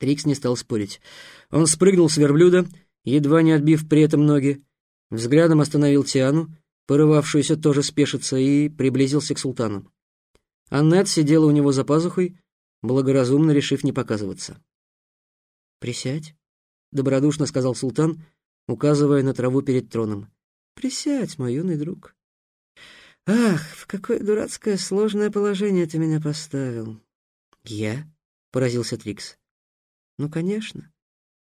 Трикс не стал спорить. Он спрыгнул с верблюда, едва не отбив при этом ноги, взглядом остановил Тиану, порывавшуюся тоже спешиться, и приблизился к султану. Аннет сидела у него за пазухой, благоразумно решив не показываться. «Присядь», — добродушно сказал султан, указывая на траву перед троном. «Присядь, мой юный друг». «Ах, в какое дурацкое сложное положение ты меня поставил». «Я?» — поразился Трикс. «Ну, конечно».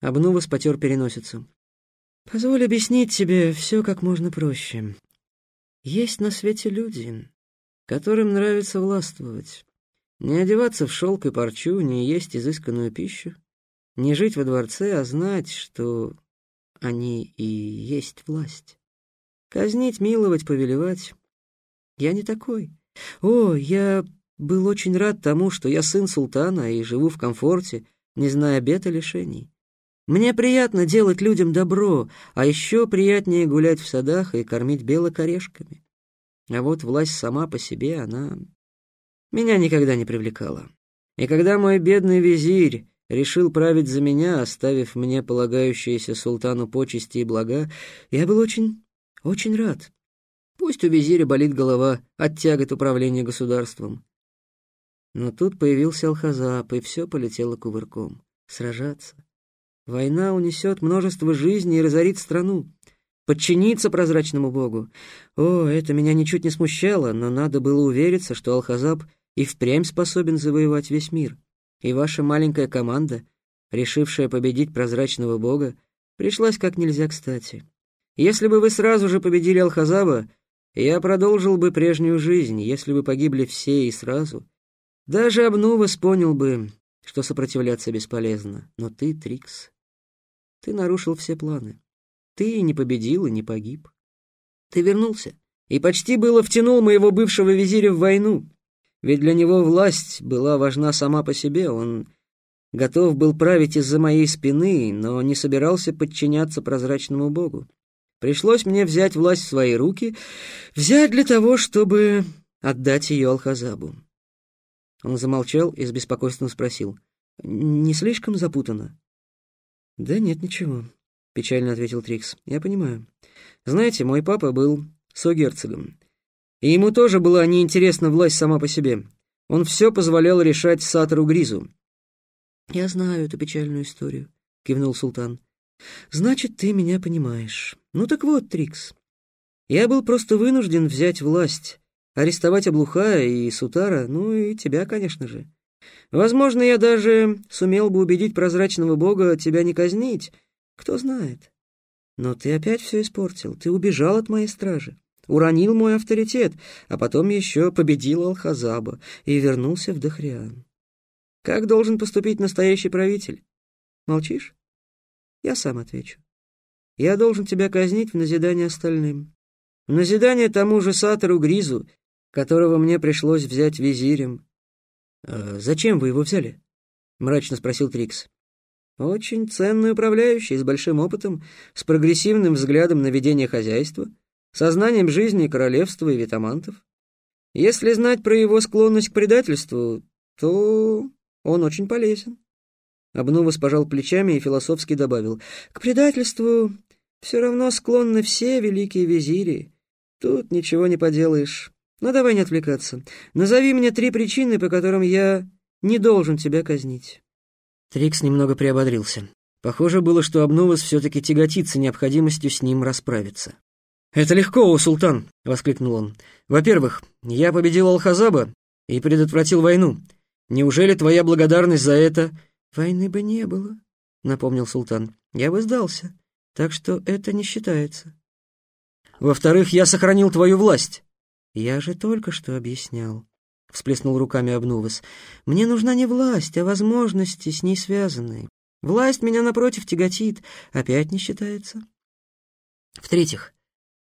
Обнувас потер переносицу. «Позволь объяснить тебе все как можно проще. Есть на свете люди, которым нравится властвовать. Не одеваться в шелк и парчу, не есть изысканную пищу, не жить во дворце, а знать, что они и есть власть. Казнить, миловать, повелевать. Я не такой. О, я был очень рад тому, что я сын султана и живу в комфорте, не зная бед и лишений. Мне приятно делать людям добро, а еще приятнее гулять в садах и кормить белок орешками. А вот власть сама по себе, она меня никогда не привлекала. И когда мой бедный визирь решил править за меня, оставив мне полагающиеся султану почести и блага, я был очень, очень рад. Пусть у визиря болит голова от тягот управления государством. Но тут появился Алхазап, и все полетело кувырком. Сражаться. Война унесет множество жизней и разорит страну. Подчиниться прозрачному богу. О, это меня ничуть не смущало, но надо было увериться, что Алхазаб и впрямь способен завоевать весь мир. И ваша маленькая команда, решившая победить прозрачного бога, пришлась как нельзя кстати. Если бы вы сразу же победили Алхазаба, я продолжил бы прежнюю жизнь, если бы погибли все и сразу. Даже Обнувас понял бы, что сопротивляться бесполезно. Но ты, Трикс, ты нарушил все планы. Ты не победил и не погиб. Ты вернулся и почти было втянул моего бывшего визиря в войну. Ведь для него власть была важна сама по себе. Он готов был править из-за моей спины, но не собирался подчиняться прозрачному богу. Пришлось мне взять власть в свои руки, взять для того, чтобы отдать ее Алхазабу. Он замолчал и с беспокойством спросил. «Не слишком запутано?» «Да нет, ничего», — печально ответил Трикс. «Я понимаю. Знаете, мой папа был согерцогом, и ему тоже была неинтересна власть сама по себе. Он все позволял решать Сатору Гризу». «Я знаю эту печальную историю», — кивнул султан. «Значит, ты меня понимаешь. Ну так вот, Трикс, я был просто вынужден взять власть, арестовать Облухая и Сутара, ну и тебя, конечно же. Возможно, я даже сумел бы убедить прозрачного бога тебя не казнить, кто знает. Но ты опять все испортил, ты убежал от моей стражи, уронил мой авторитет, а потом еще победил Алхазаба и вернулся в Дахриан. Как должен поступить настоящий правитель? Молчишь? Я сам отвечу. Я должен тебя казнить в назидание остальным. В назидание тому же Сатору Гризу, которого мне пришлось взять визирем, «А «Зачем вы его взяли?» — мрачно спросил Трикс. «Очень ценный управляющий, с большим опытом, с прогрессивным взглядом на ведение хозяйства, сознанием жизни королевства и витамантов. Если знать про его склонность к предательству, то он очень полезен». Обнувас пожал плечами и философски добавил, «К предательству все равно склонны все великие визири. Тут ничего не поделаешь. Но давай не отвлекаться. Назови мне три причины, по которым я не должен тебя казнить». Трикс немного приободрился. Похоже было, что Обновус все-таки тяготится необходимостью с ним расправиться. «Это легко, о султан!» — воскликнул он. «Во-первых, я победил Алхазаба и предотвратил войну. Неужели твоя благодарность за это...» «Войны бы не было», — напомнил султан. «Я бы сдался, так что это не считается». «Во-вторых, я сохранил твою власть. «Я же только что объяснял», — всплеснул руками Обнувас. «Мне нужна не власть, а возможности, с ней связанные. Власть меня, напротив, тяготит. Опять не считается». «В-третьих,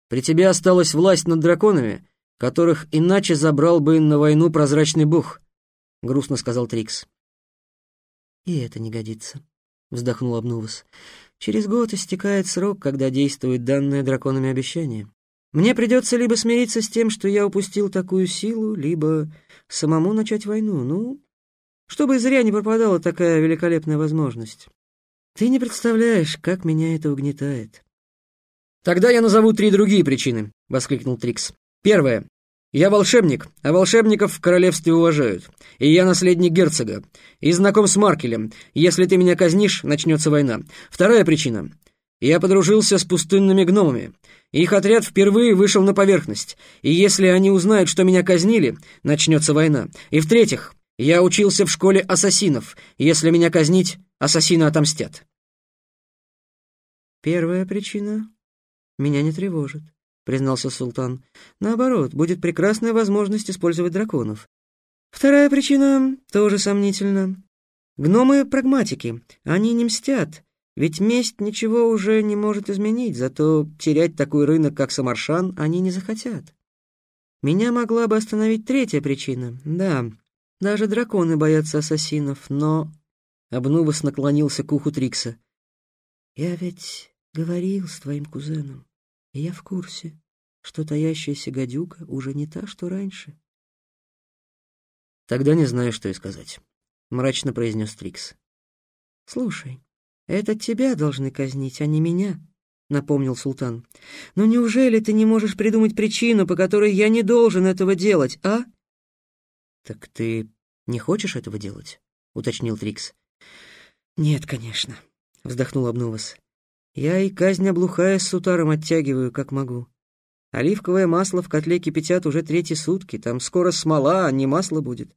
при тебе осталась власть над драконами, которых иначе забрал бы на войну прозрачный бог», — грустно сказал Трикс. «И это не годится», — вздохнул Обнувас. «Через год истекает срок, когда действует данное драконами обещание. Мне придется либо смириться с тем, что я упустил такую силу, либо самому начать войну. Ну, чтобы зря не пропадала такая великолепная возможность. Ты не представляешь, как меня это угнетает. «Тогда я назову три другие причины», — воскликнул Трикс. «Первое. Я волшебник, а волшебников в королевстве уважают. И я наследник герцога. И знаком с Маркелем. Если ты меня казнишь, начнется война. Вторая причина. Я подружился с пустынными гномами. Их отряд впервые вышел на поверхность. И если они узнают, что меня казнили, начнется война. И в-третьих, я учился в школе ассасинов. Если меня казнить, ассасины отомстят. Первая причина меня не тревожит, признался султан. Наоборот, будет прекрасная возможность использовать драконов. Вторая причина тоже сомнительна. Гномы прагматики, они не мстят, ведь месть ничего уже не может изменить, зато терять такой рынок, как Самаршан, они не захотят. Меня могла бы остановить третья причина. Да, даже драконы боятся ассасинов, но... Обнувас наклонился к уху Трикса. «Я ведь говорил с твоим кузеном, и я в курсе, что таящаяся гадюка уже не та, что раньше». «Тогда не знаю, что и сказать», — мрачно произнес Трикс. «Слушай, это тебя должны казнить, а не меня», — напомнил султан. «Но неужели ты не можешь придумать причину, по которой я не должен этого делать, а?» «Так ты не хочешь этого делать?» — уточнил Трикс. «Нет, конечно», — вздохнул Обнувас. «Я и казнь облухая с сутаром оттягиваю, как могу. Оливковое масло в котле кипятят уже третьи сутки, там скоро смола, а не масло будет».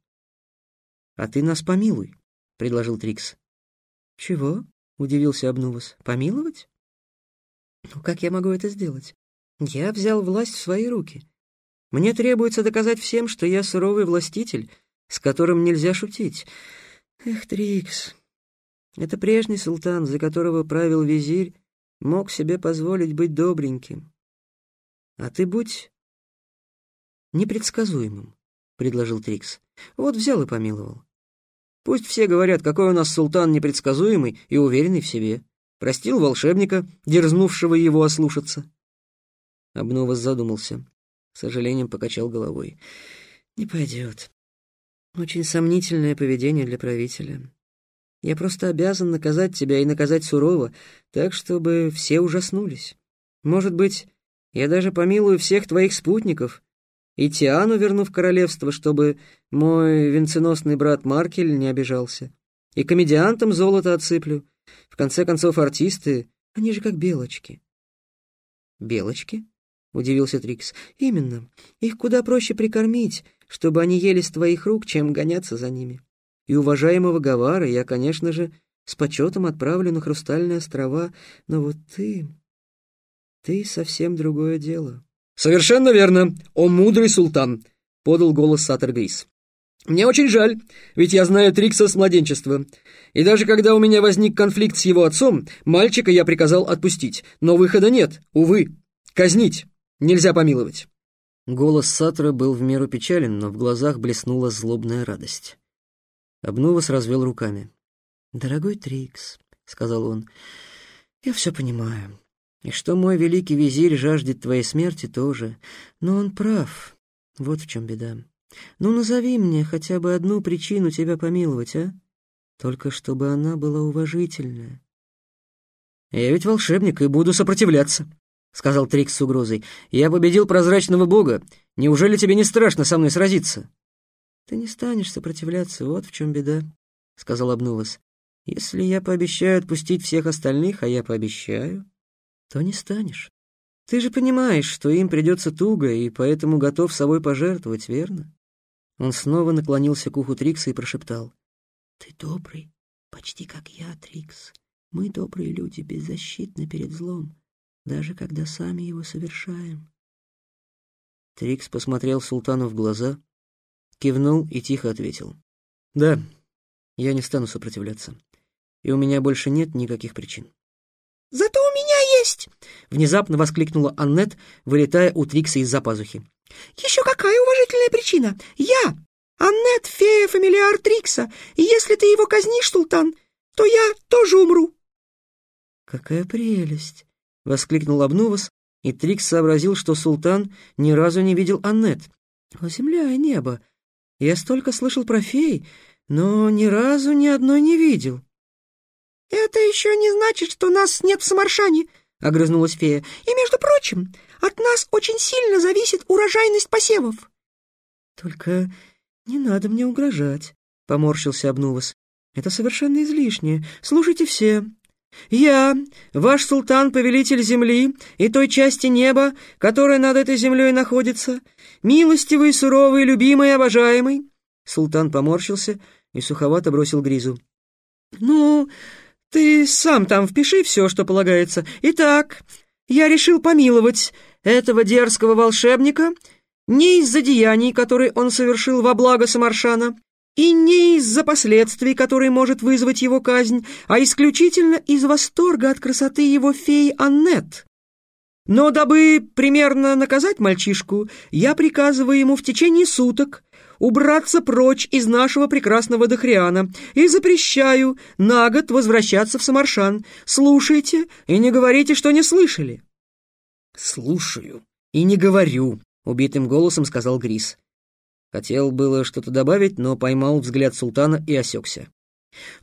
«А ты нас помилуй», — предложил Трикс. «Чего?» — удивился Обнувас. «Помиловать?» «Ну, как я могу это сделать? Я взял власть в свои руки. Мне требуется доказать всем, что я суровый властитель, с которым нельзя шутить. Эх, Трикс, это прежний султан, за которого правил визирь, мог себе позволить быть добреньким. А ты будь непредсказуемым, — предложил Трикс. Вот взял и помиловал. Пусть все говорят, какой у нас султан непредсказуемый и уверенный в себе. Простил волшебника, дерзнувшего его ослушаться. Обновас задумался сожалением покачал головой. «Не пойдет. Очень сомнительное поведение для правителя. Я просто обязан наказать тебя и наказать сурово, так, чтобы все ужаснулись. Может быть, я даже помилую всех твоих спутников и Тиану верну в королевство, чтобы мой венценосный брат Маркель не обижался. И комедиантам золото отсыплю. В конце концов, артисты, они же как белочки». «Белочки?» — удивился Трикс. «Именно. Их куда проще прикормить, чтобы они ели с твоих рук, чем гоняться за ними. И уважаемого Гавара я, конечно же, с почетом отправлю на Хрустальные острова, но вот ты... ты совсем другое дело». «Совершенно верно, о мудрый султан», — подал голос Сатер Грис. «Мне очень жаль, ведь я знаю Трикса с младенчества. И даже когда у меня возник конфликт с его отцом, мальчика я приказал отпустить, но выхода нет, увы, казнить». Нельзя помиловать». Голос Сатра был в меру печален, но в глазах блеснула злобная радость. Обнувас развел руками. «Дорогой Трикс», — сказал он, — «я все понимаю. И что мой великий визирь жаждет твоей смерти тоже. Но он прав. Вот в чем беда. Ну, назови мне хотя бы одну причину тебя помиловать, а? Только чтобы она была уважительная». «Я ведь волшебник и буду сопротивляться», — сказал Трикс с угрозой. «Я победил прозрачного бога. Неужели тебе не страшно со мной сразиться?» «Ты не станешь сопротивляться, вот в чем беда», — сказал Обнувас. «Если я пообещаю отпустить всех остальных, а я пообещаю, то не станешь. Ты же понимаешь, что им придется туго, и поэтому готов собой пожертвовать, верно?» Он снова наклонился к уху Трикса и прошептал. «Ты добрый, почти как я, Трикс. Мы, добрые люди, беззащитны перед злом даже когда сами его совершаем. Трикс посмотрел султану в глаза, кивнул и тихо ответил. «Да, я не стану сопротивляться, и у меня больше нет никаких причин». «Зато у меня есть!» — внезапно воскликнула Аннет, вылетая у Трикса из-за пазухи. «Еще какая уважительная причина! Я, Аннет, фея-фамилиар Трикса, и если ты его казнишь, султан, то я тоже умру!» «Какая прелесть!» — воскликнул Обнувас, и Трикс сообразил, что султан ни разу не видел Аннет. «О, земля и небо! Я столько слышал про фей, но ни разу ни одной не видел». «Это еще не значит, что нас нет в Самаршане», — огрызнулась фея. «И, между прочим, от нас очень сильно зависит урожайность посевов». «Только не надо мне угрожать», — поморщился Обнувас. «Это совершенно излишне. Слушайте все. Я, ваш султан-повелитель земли и той части неба, которая над этой землей находится, милостивый, суровый, любимый, обожаемый». Султан поморщился и суховато бросил Гризу. «Ну, ты сам там впиши все, что полагается. Итак, я решил помиловать этого дерзкого волшебника не из-за деяний, которые он совершил во благо Самаршана, и не из-за последствий, которые может вызвать его казнь, а исключительно из восторга от красоты его феи Аннет. Но дабы примерно наказать мальчишку, я приказываю ему в течение суток убраться прочь из нашего прекрасного Дохриана и запрещаю на год возвращаться в Самаршан. Слушайте и не говорите, что не слышали». «Слушаю и не говорю», — убитым голосом сказал Грис. Хотел было что-то добавить, но поймал взгляд султана и осекся.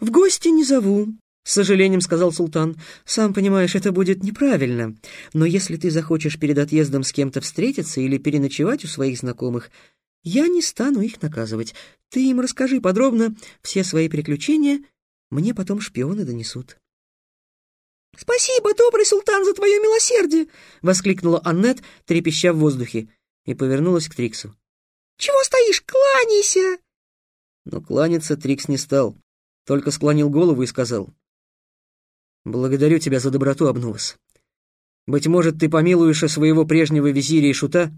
«В гости не зову», — с сожалением сказал султан. «Сам понимаешь, это будет неправильно. Но если ты захочешь перед отъездом с кем-то встретиться или переночевать у своих знакомых, я не стану их наказывать. Ты им расскажи подробно все свои приключения, мне потом шпионы донесут». «Спасибо, добрый султан, за твое милосердие!» — воскликнула Аннет, трепеща в воздухе, и повернулась к Триксу. «Чего стоишь? Кланяйся!» Но кланяться Трикс не стал, только склонил голову и сказал. «Благодарю тебя за доброту, Обнувас. Быть может, ты помилуешь своего прежнего визиря и шута?»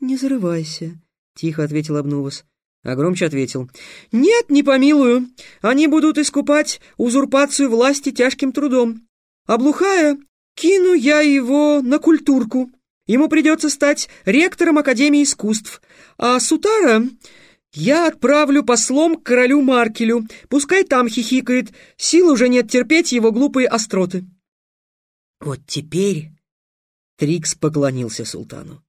«Не зарывайся», — тихо ответил Обнувас. А громче ответил. «Нет, не помилую. Они будут искупать узурпацию власти тяжким трудом. Облухая, кину я его на культурку. Ему придется стать ректором Академии искусств. А Сутара я отправлю послом к королю Маркелю. Пускай там хихикает. Сил уже нет терпеть его глупые остроты». Вот теперь Трикс поклонился султану.